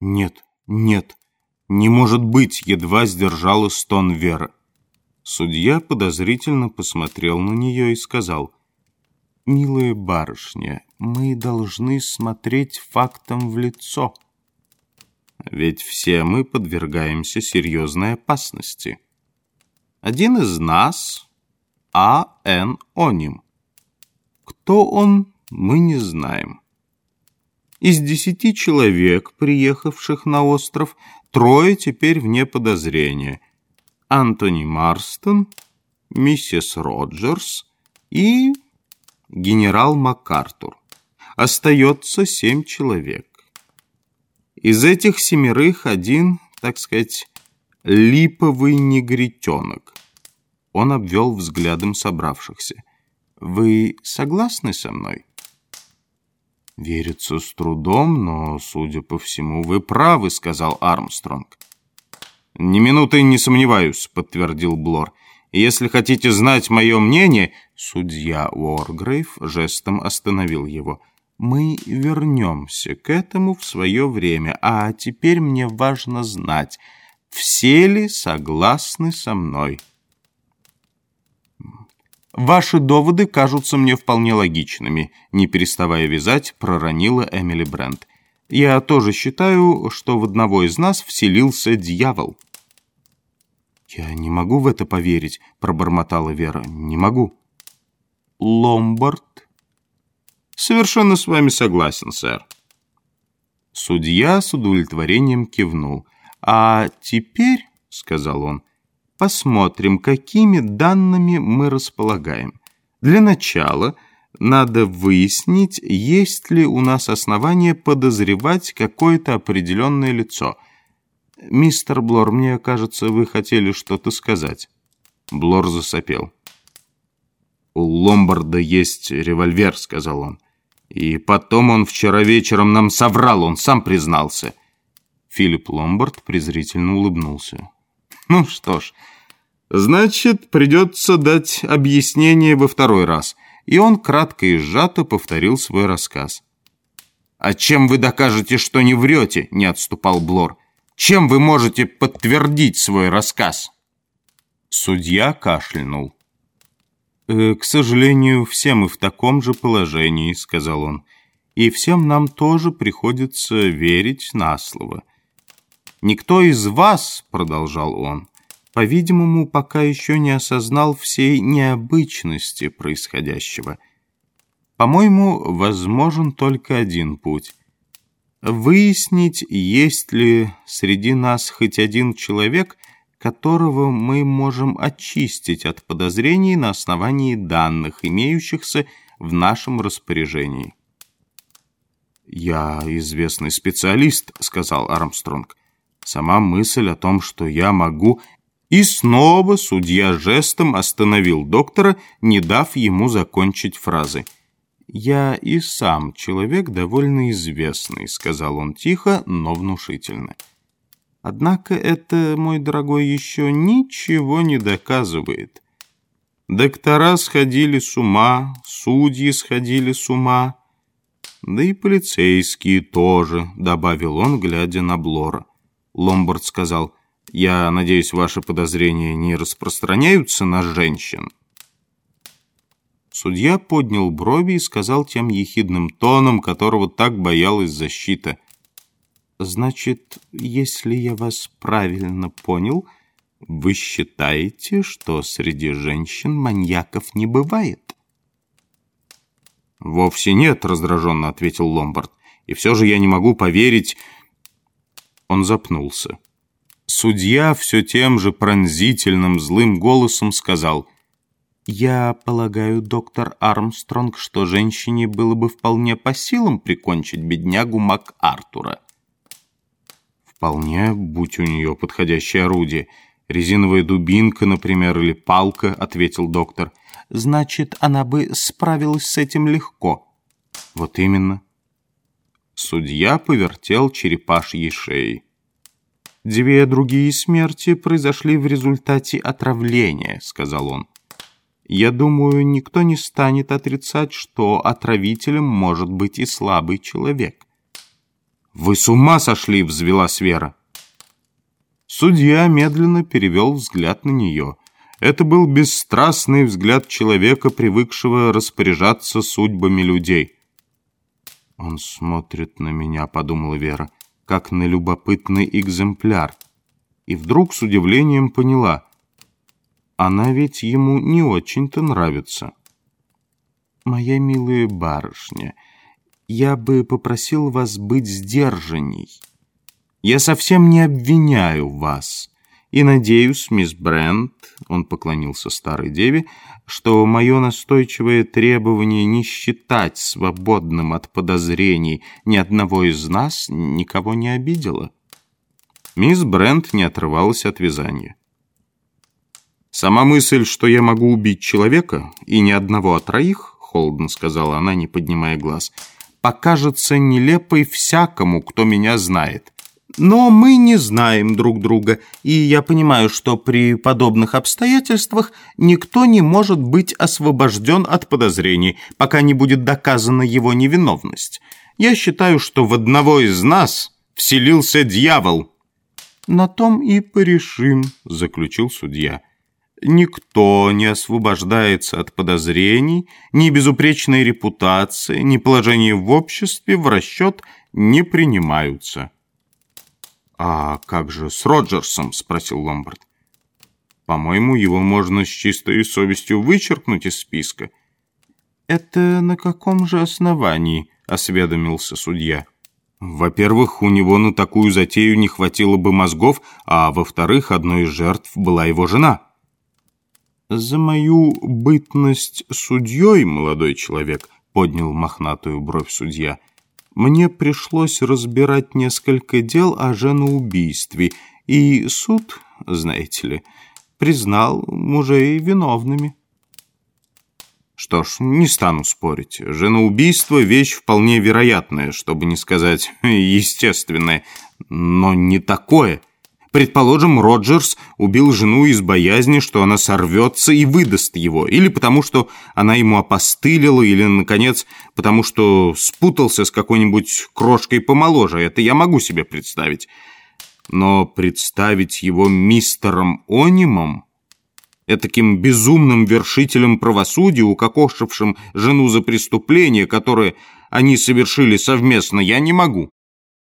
«Нет, нет, не может быть!» — едва сдержала стон Вера. Судья подозрительно посмотрел на нее и сказал, «Милая барышня, мы должны смотреть фактам в лицо. Ведь все мы подвергаемся серьезной опасности. Один из нас — А.Н. Оним. Кто он, мы не знаем. Из десяти человек, приехавших на остров, трое теперь вне подозрения. Антони Марстон, миссис Роджерс и генерал МакАртур. Остается семь человек. Из этих семерых один, так сказать, липовый негритенок. Он обвел взглядом собравшихся. «Вы согласны со мной?» «Верится с трудом, но, судя по всему, вы правы», — сказал Армстронг. «Ни минуты не сомневаюсь», — подтвердил Блор. «Если хотите знать мое мнение...» Судья Уоргрейв жестом остановил его. «Мы вернемся к этому в свое время, а теперь мне важно знать, все ли согласны со мной?» «Ваши доводы кажутся мне вполне логичными», не переставая вязать, проронила Эмили Брент. «Я тоже считаю, что в одного из нас вселился дьявол». «Я не могу в это поверить», — пробормотала Вера. «Не могу». «Ломбард?» «Совершенно с вами согласен, сэр». Судья с удовлетворением кивнул. «А теперь», — сказал он, Посмотрим, какими данными мы располагаем. Для начала надо выяснить, есть ли у нас основания подозревать какое-то определенное лицо. Мистер Блор, мне кажется, вы хотели что-то сказать. Блор засопел. «У Ломбарда есть револьвер», — сказал он. «И потом он вчера вечером нам соврал, он сам признался». Филипп Ломбард презрительно улыбнулся. Ну что ж, значит, придется дать объяснение во второй раз. И он кратко и сжато повторил свой рассказ. «А чем вы докажете, что не врете?» – не отступал Блор. «Чем вы можете подтвердить свой рассказ?» Судья кашлянул. «Э, «К сожалению, все мы в таком же положении», — сказал он. «И всем нам тоже приходится верить на слово. Никто из вас, — продолжал он, — по-видимому, пока еще не осознал всей необычности происходящего. По-моему, возможен только один путь — выяснить, есть ли среди нас хоть один человек, которого мы можем очистить от подозрений на основании данных, имеющихся в нашем распоряжении. «Я известный специалист», — сказал Армстронг. Сама мысль о том, что я могу... И снова судья жестом остановил доктора, не дав ему закончить фразы. «Я и сам человек довольно известный», — сказал он тихо, но внушительно. «Однако это, мой дорогой, еще ничего не доказывает. Доктора сходили с ума, судьи сходили с ума, да и полицейские тоже», — добавил он, глядя на Блора. Ломбард сказал, «Я надеюсь, ваши подозрения не распространяются на женщин?» Судья поднял брови и сказал тем ехидным тоном, которого так боялась защита. «Значит, если я вас правильно понял, вы считаете, что среди женщин маньяков не бывает?» «Вовсе нет», — раздраженно ответил Ломбард. «И все же я не могу поверить...» Он запнулся. Судья все тем же пронзительным злым голосом сказал «Я полагаю, доктор Армстронг, что женщине было бы вполне по силам прикончить беднягу МакАртура». «Вполне, будь у нее подходящее орудие. Резиновая дубинка, например, или палка», — ответил доктор. «Значит, она бы справилась с этим легко». «Вот именно». Судья повертел черепашьей шеей. «Две другие смерти произошли в результате отравления», — сказал он. «Я думаю, никто не станет отрицать, что отравителем может быть и слабый человек». «Вы с ума сошли!» — взвелась Вера. Судья медленно перевел взгляд на нее. Это был бесстрастный взгляд человека, привыкшего распоряжаться судьбами людей. «Он смотрит на меня», — подумала Вера, — «как на любопытный экземпляр». И вдруг с удивлением поняла. Она ведь ему не очень-то нравится. «Моя милая барышня», я бы попросил вас быть сдержанней. Я совсем не обвиняю вас. И надеюсь, мисс Брент, он поклонился старой деве, что мое настойчивое требование не считать свободным от подозрений ни одного из нас никого не обидело. Мисс Брент не отрывалась от вязания. «Сама мысль, что я могу убить человека, и ни одного, а троих, — холодно сказала она, не поднимая глаз, — покажется нелепой всякому, кто меня знает. Но мы не знаем друг друга, и я понимаю, что при подобных обстоятельствах никто не может быть освобожден от подозрений, пока не будет доказана его невиновность. Я считаю, что в одного из нас вселился дьявол». «На том и порешим», — заключил судья. Никто не освобождается от подозрений, ни безупречной репутации, ни положения в обществе в расчет не принимаются. «А как же с Роджерсом?» — спросил Ломбард. «По-моему, его можно с чистой совестью вычеркнуть из списка». «Это на каком же основании?» — осведомился судья. «Во-первых, у него на такую затею не хватило бы мозгов, а во-вторых, одной из жертв была его жена». «За мою бытность судьей, молодой человек», — поднял мохнатую бровь судья, «мне пришлось разбирать несколько дел о женоубийстве, и суд, знаете ли, признал мужей виновными». Что ж, не стану спорить. Женоубийство — вещь вполне вероятная, чтобы не сказать естественная, но не такое — Предположим, Роджерс убил жену из боязни, что она сорвется и выдаст его, или потому что она ему опостылила, или, наконец, потому что спутался с какой-нибудь крошкой помоложе. Это я могу себе представить. Но представить его мистером Онимом, этаким безумным вершителем правосудия, укокошившим жену за преступление, которое они совершили совместно, я не могу.